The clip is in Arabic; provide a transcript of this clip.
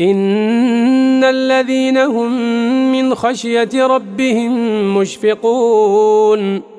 إن الذين هم من خشية ربهم مشفقون.